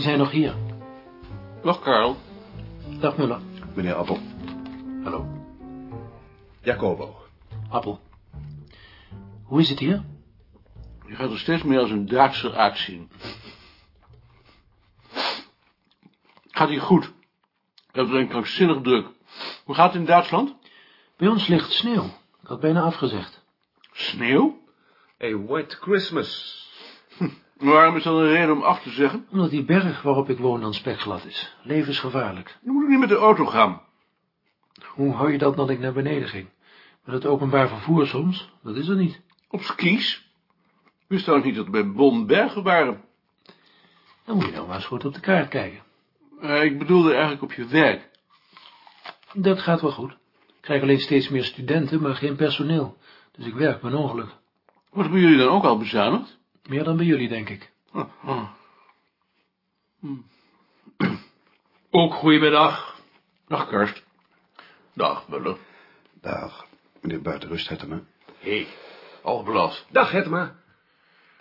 Jullie zijn nog hier. Dag Karel. Dag Muller. Meneer Appel. Hallo. Jacobo. Appel. Hoe is het hier? Je gaat er steeds meer als een Duitser uitzien. Gaat hier goed. Ik heb alleen krankzinnig druk. Hoe gaat het in Duitsland? Bij ons ligt sneeuw. Ik had bijna afgezegd. Sneeuw? A white Christmas. Waarom is dat een reden om af te zeggen? Omdat die berg waarop ik woon dan spekglad is. Levensgevaarlijk. Je moet ook niet met de auto gaan. Hoe hou je dat dat ik naar beneden ging? Met het openbaar vervoer soms? Dat is er niet. Op skis? Ik wist trouwens niet dat er bij Bonn bergen waren. Dan moet je nou maar eens goed op de kaart kijken. Eh, ik bedoelde eigenlijk op je werk. Dat gaat wel goed. Ik krijg alleen steeds meer studenten, maar geen personeel. Dus ik werk mijn ongeluk. Wordt bij jullie dan ook al bezuinigd? Meer dan bij jullie, denk ik. Oh, oh. Ook goedemiddag. Dag Karst. Dag, Muller. Dag, meneer Buitenrust Hettema. Hé, hey, Alblas. Dag, Hettema.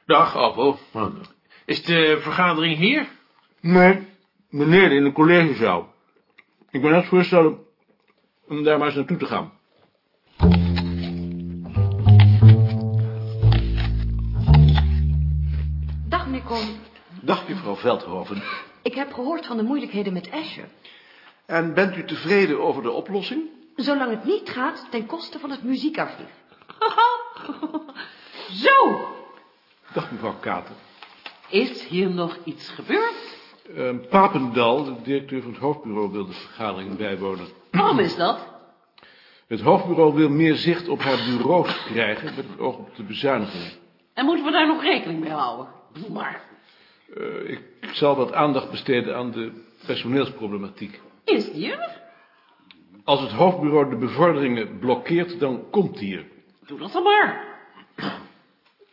Dag, Appel. Is de vergadering hier? Nee, beneden in de collegezaal. Ik ben net voorstellen om daar maar eens naartoe te gaan. Meneer. Dag, juffrouw Veldhoven. Ik heb gehoord van de moeilijkheden met Asher. En bent u tevreden over de oplossing? Zolang het niet gaat ten koste van het muziekarchief. Zo! Dag, mevrouw Kater. Is hier nog iets gebeurd? Uh, Papendal, de directeur van het hoofdbureau, wil de vergadering bijwonen. Waarom is dat? Het hoofdbureau wil meer zicht op haar bureaus krijgen met het oog op de bezuinigingen. En moeten we daar nog rekening mee houden? Doe maar. Uh, ik zal wat aandacht besteden aan de personeelsproblematiek. Is die er? Als het hoofdbureau de bevorderingen blokkeert, dan komt die er. Doe dat dan maar.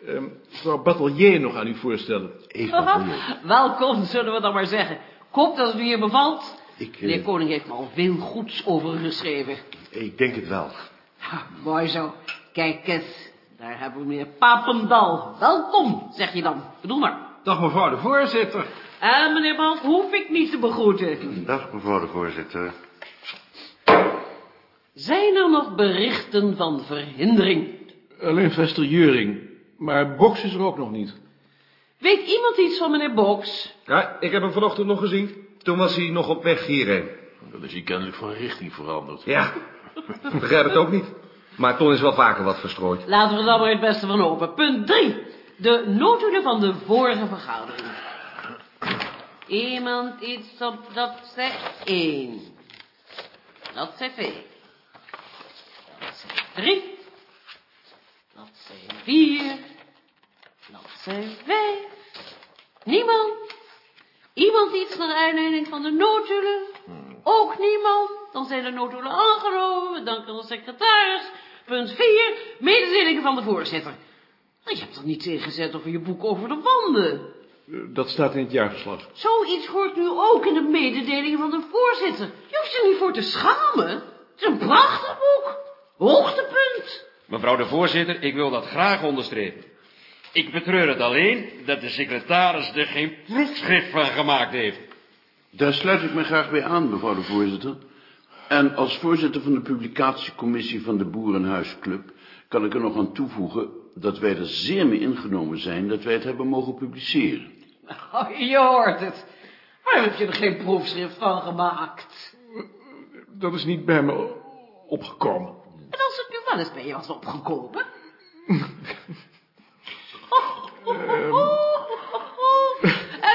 Uh, mevrouw Batelier nog aan u voorstellen. Welkom, zullen we dan maar zeggen. Ik hoop dat het u hier bevalt. Ik, uh... Meneer Koning heeft me al veel goeds over geschreven. Ik denk het wel. Ja, mooi zo. Kijk eens, daar hebben we meneer Papendal. Welkom, zeg je dan. Bedoel maar. Dag mevrouw de voorzitter. En meneer Balt hoef ik niet te begroeten. Dag mevrouw de voorzitter. Zijn er nog berichten van verhindering? Alleen Vester Juring, maar Boks is er ook nog niet. Weet iemand iets van meneer Boks? Ja, ik heb hem vanochtend nog gezien. Toen was hij nog op weg hierheen. Dan is hij kennelijk van richting veranderd. Ja, begrijp het ook niet. Maar Ton is wel vaker wat verstrooid. Laten we er dan maar het beste van open. Punt 3. De notulen van de vorige vergadering. Iemand iets op bladzij 1. Bladzij 2. Bladzij 3. Bladzij 4. Bladzij 5. Niemand? Iemand iets naar aanleiding van de notulen? Ook niemand? Dan zijn de notulen aangenomen. Dank aan de secretaris. Punt 4. Mededelingen van de voorzitter. Je hebt er niets ingezet over je boek over de wanden. Dat staat in het jaarverslag. Zoiets hoort nu ook in de mededelingen van de voorzitter. Je hoeft je niet voor te schamen. Het is een prachtig boek. Hoogtepunt. Mevrouw de voorzitter, ik wil dat graag onderstrepen. Ik betreur het alleen dat de secretaris er geen proefschrift van gemaakt heeft. Daar sluit ik me graag bij aan, mevrouw de voorzitter. En als voorzitter van de publicatiecommissie van de Boerenhuisclub kan ik er nog aan toevoegen dat wij er zeer mee ingenomen zijn dat wij het hebben mogen publiceren. Oh, je hoort het. Waarom heb je er geen proefschrift van gemaakt? Dat is niet bij me opgekomen. En als het nu wel eens bij je was opgekomen?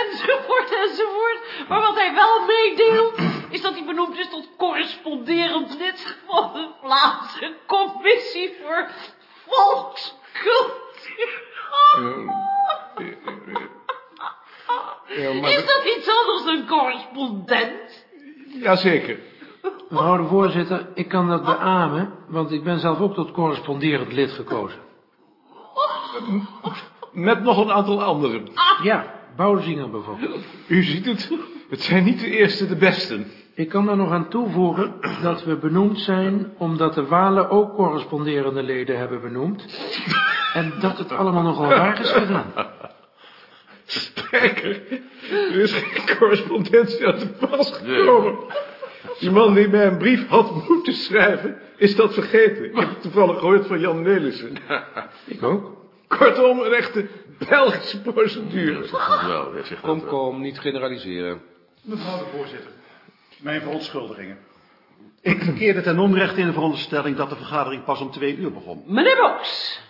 enzovoort, enzovoort. Maar wat hij wel meedeelt, is dat hij benoemd is tot corresponderend lid van de Vlaamse Commissie voor Volkscultuur. Ja, maar Is dat iets anders dan correspondent? Jazeker. Mevrouw de voorzitter, ik kan dat beamen, want ik ben zelf ook tot corresponderend lid gekozen. Met nog een aantal anderen. Ja, Bouwzinger bijvoorbeeld. U ziet het, het zijn niet de eerste de besten. Ik kan daar nog aan toevoegen dat we benoemd zijn omdat de Walen ook corresponderende leden hebben benoemd. En dat het allemaal nogal raar is gedaan. Spijker, er is geen correspondentie aan te pas gekomen. Die man die mij een brief had moeten schrijven, is dat vergeten. Ik heb het toevallig gehoord van Jan Nelissen. Ik ook. Kortom, een echte Belgische procedure. Kom, kom, niet generaliseren. Mevrouw de voorzitter, mijn verontschuldigingen. Ik verkeerde ten onrechte in de veronderstelling dat de vergadering pas om twee uur begon. Meneer Boks,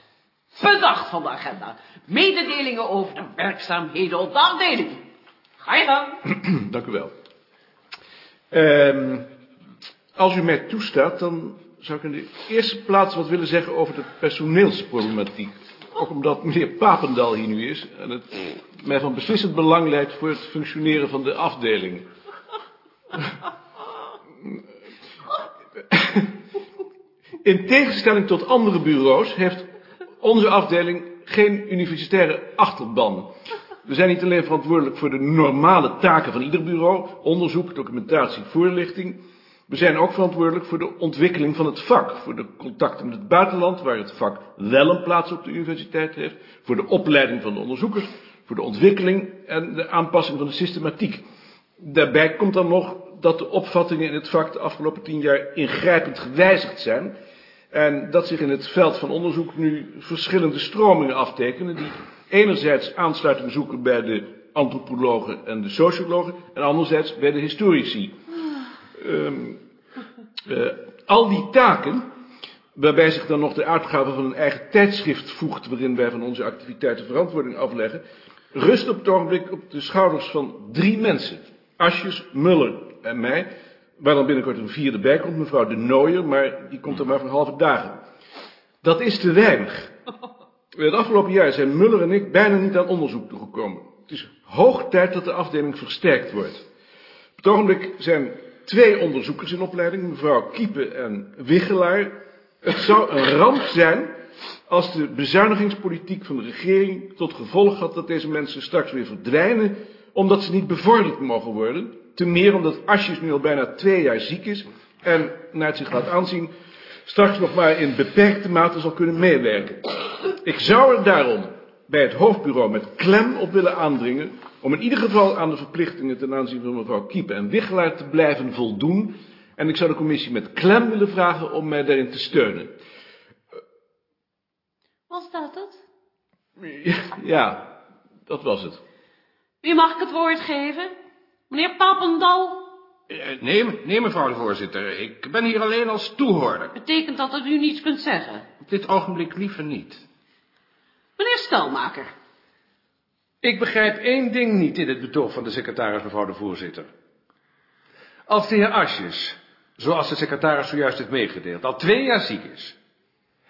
punt 8 van de agenda. Mededelingen over de werkzaamheden op de afdeling. Ga je gang. Dank u wel. Ehm, als u mij toestaat, dan zou ik in de eerste plaats wat willen zeggen over de personeelsproblematiek. Ook omdat meneer Papendal hier nu is en het mij van beslissend belang lijkt voor het functioneren van de afdeling. In tegenstelling tot andere bureaus heeft onze afdeling geen universitaire achterban. We zijn niet alleen verantwoordelijk voor de normale taken van ieder bureau, onderzoek, documentatie, voorlichting. We zijn ook verantwoordelijk voor de ontwikkeling van het vak, voor de contacten met het buitenland, waar het vak wel een plaats op de universiteit heeft, voor de opleiding van de onderzoekers, voor de ontwikkeling en de aanpassing van de systematiek. Daarbij komt dan nog dat de opvattingen in het vak de afgelopen tien jaar ingrijpend gewijzigd zijn en dat zich in het veld van onderzoek nu verschillende stromingen aftekenen die enerzijds aansluiting zoeken bij de antropologen en de sociologen en anderzijds bij de historici. Ehm, eh, al die taken, waarbij zich dan nog de uitgave van een eigen tijdschrift voegt waarin wij van onze activiteiten verantwoording afleggen, rust op het ogenblik op de schouders van drie mensen. Asjes, Muller en mij, waar dan binnenkort een vierde bij komt, mevrouw de Nooier, maar die komt er maar voor halve dagen. Dat is te weinig. Het afgelopen jaar zijn Muller en ik bijna niet aan onderzoek toegekomen. Het is hoog tijd dat de afdeling versterkt wordt. Op het ogenblik zijn twee onderzoekers in opleiding, mevrouw Kiepe en Wichelaar. Het zou een ramp zijn als de bezuinigingspolitiek van de regering tot gevolg had dat deze mensen straks weer verdwijnen, omdat ze niet bevorderd mogen worden. Te meer omdat Asjes nu al bijna twee jaar ziek is en, naar het zich laat aanzien, straks nog maar in beperkte mate zal kunnen meewerken. Ik zou er daarom bij het hoofdbureau met klem op willen aandringen om in ieder geval aan de verplichtingen ten aanzien van mevrouw Kiepe en Wichelaar te blijven voldoen. En ik zou de commissie met klem willen vragen om mij daarin te steunen. Wat staat het? Ja, dat was het. Wie mag ik het woord geven? Meneer Papendal, Eh, Nee, nee, mevrouw de voorzitter. Ik ben hier alleen als toehoorder. betekent dat dat u niets kunt zeggen? Op dit ogenblik liever niet. Meneer Stelmaker, Ik begrijp één ding niet in het betoog van de secretaris, mevrouw de voorzitter. Als de heer Asjes, zoals de secretaris zojuist heeft meegedeeld, al twee jaar ziek is,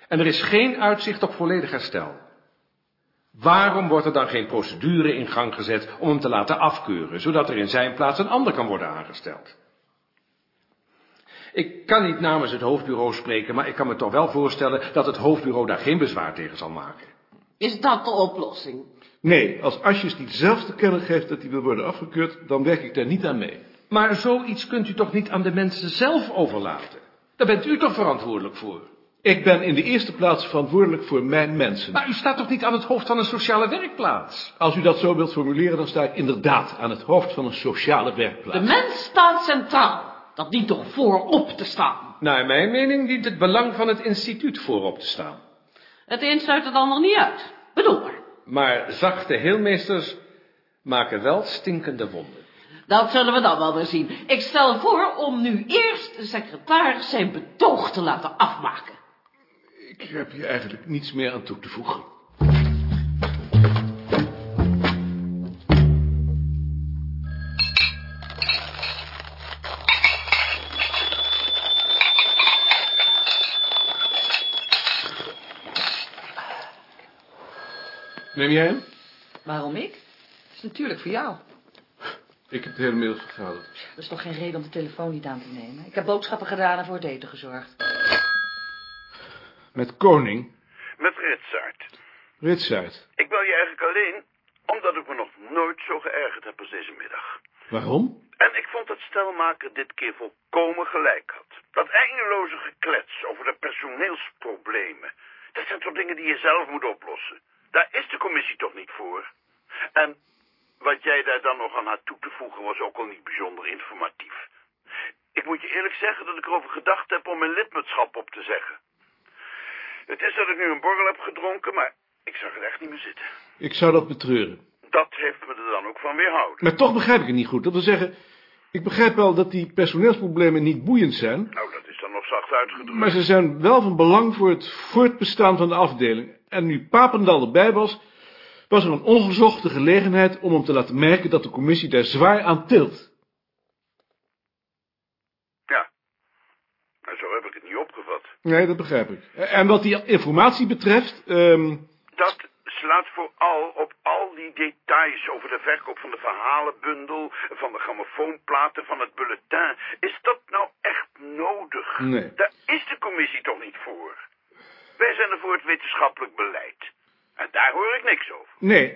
en er is geen uitzicht op volledig herstel, waarom wordt er dan geen procedure in gang gezet om hem te laten afkeuren, zodat er in zijn plaats een ander kan worden aangesteld? Ik kan niet namens het hoofdbureau spreken, maar ik kan me toch wel voorstellen dat het hoofdbureau daar geen bezwaar tegen zal maken. is dat de oplossing? Nee, als Asjes niet zelf te kennen geeft dat hij wil worden afgekeurd, dan werk ik daar niet aan mee. Maar zoiets kunt u toch niet aan de mensen zelf overlaten? Daar bent u toch verantwoordelijk voor? Ik ben in de eerste plaats verantwoordelijk voor mijn mensen. Maar u staat toch niet aan het hoofd van een sociale werkplaats? Als u dat zo wilt formuleren, dan sta ik inderdaad aan het hoofd van een sociale werkplaats. De mens staat centraal. Dat dient toch voorop te staan? Naar mijn mening dient het belang van het instituut voorop te staan. Het een sluit het ander niet uit. Bedoel maar. Zachte heelmeesters maken wel stinkende wonden. Dat zullen we dan wel weer zien. Ik stel voor om nu eerst de secretaris zijn betoog te laten afmaken. Ik heb hier eigenlijk niets meer aan toe te voegen. Neem jij hem? Waarom ik? Het is natuurlijk voor jou. Ik heb de hele middag vergaderd. Er is toch geen reden om de telefoon niet aan te nemen. Ik heb boodschappen gedaan en voor het eten gezorgd. Met Koning, Met Ritsaert. Ritsaert. Ik bel je eigenlijk alleen omdat ik me nog nooit zo geërgerd heb als deze middag. Waarom? En ik vond dat Stelmaker dit keer volkomen gelijk had. Dat eindeloze geklets over de personeelsproblemen. Dat zijn toch dingen die je zelf moet oplossen. Daar is de commissie toch niet voor? En wat jij daar dan nog aan had toe te voegen was ook al niet bijzonder informatief. Ik moet je eerlijk zeggen dat ik erover gedacht heb om mijn lidmaatschap op te zeggen. Het is dat ik nu een borrel heb gedronken, maar ik zag het echt niet meer zitten. Ik zou dat betreuren. Dat heeft me er dan ook van weerhouden. Maar toch begrijp ik het niet goed. Dat wil zeggen, ik begrijp wel dat die personeelsproblemen niet boeiend zijn, Nou, dat is nog zacht uitgedrukt. maar ze zijn wel van belang voor het voortbestaan van de afdeling. En nu Papendal erbij was, was er een ongezochte gelegenheid om hem te laten merken dat de commissie daar zwaar aan tilt. Ja. Nou, zo heb ik het niet opgevat. Nee, dat begrijp ik. En wat die informatie betreft, ehm, Dat slaat vooral op al die details over de verkoop van de verhalenbundel, van de grammofoonplaten, van het bulletin. Is dat nou echt nodig? Nee. Daar is de commissie toch niet voor? Wij zijn er voor het wetenschappelijk beleid. En daar hoor ik niks over. nee,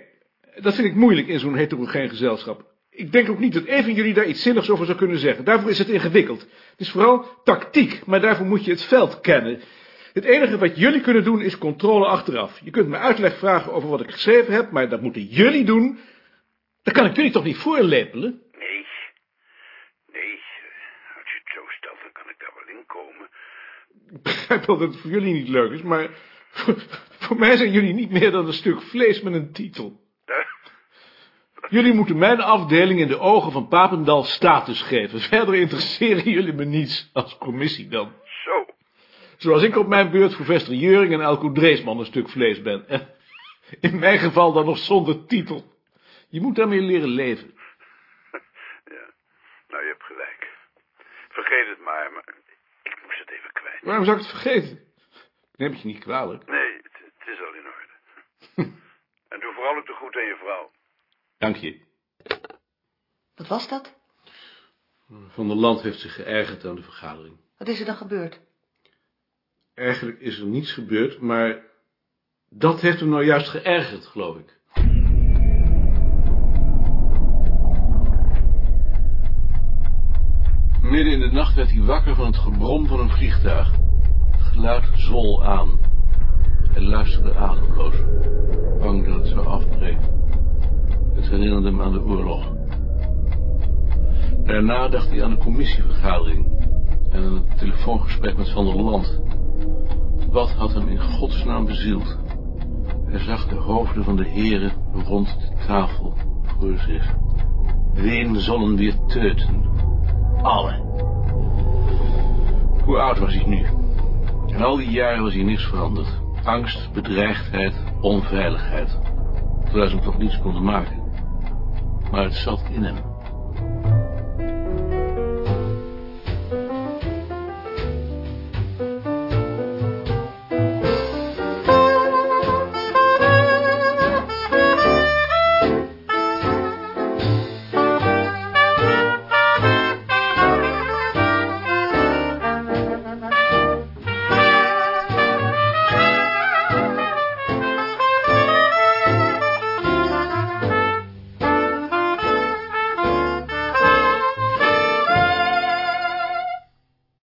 dat vind ik moeilijk in zo'n heterogeen gezelschap. Ik denk ook niet dat een van jullie daar iets zinnigs over zou kunnen zeggen. Daarvoor is het ingewikkeld. Het is vooral tactiek, maar daarvoor moet je het veld kennen. Het enige wat jullie kunnen doen is controle achteraf. Je kunt me uitleg vragen over wat ik geschreven heb, maar dat moeten jullie doen. Dat kan ik jullie toch niet voorlepelen? Nee. Nee, als je het zo stelt, dan kan ik daar wel in komen. Ik begrijp wel dat het voor jullie niet leuk is, maar voor, voor mij zijn jullie niet meer dan een stuk vlees met een titel. Jullie moeten mijn afdeling in de ogen van Papendal status geven. Verder interesseren jullie me niets als commissie dan. Zo. Zoals ik op mijn beurt voor Vester Jeuring en Elko Dreesman een stuk vlees ben. En in mijn geval dan nog zonder titel. Je moet daarmee leren leven. Ja, nou, je hebt gelijk. Vergeet het maar, maar ik moest het even kwijt. Waarom zou ik het vergeten? Ik neem het je niet kwalijk. Nee, het, het is al in orde. en doe vooral ook de goed aan je vrouw. Dank je. Wat was dat? Van der Land heeft zich geërgerd aan de vergadering. Wat is er dan gebeurd? Eigenlijk is er niets gebeurd, maar dat heeft hem nou juist geërgerd, geloof ik. Midden in de nacht werd hij wakker van het gebrom van een vliegtuig. Het geluid zwol aan. Hij luisterde ademloos, bang dat het zou afbreken. Het herinnerde hem aan de oorlog. Daarna dacht hij aan de commissievergadering en het telefoongesprek met Van der Land. Wat had hem in godsnaam bezield? Hij zag de hoofden van de heren rond de tafel voor zich. Ween zullen weer teuten. Alle. Hoe oud was hij nu? In al die jaren was hij niks veranderd. Angst, bedreigdheid, onveiligheid. Terwijl ze hem toch niets konden maken. Maar het zat in hem.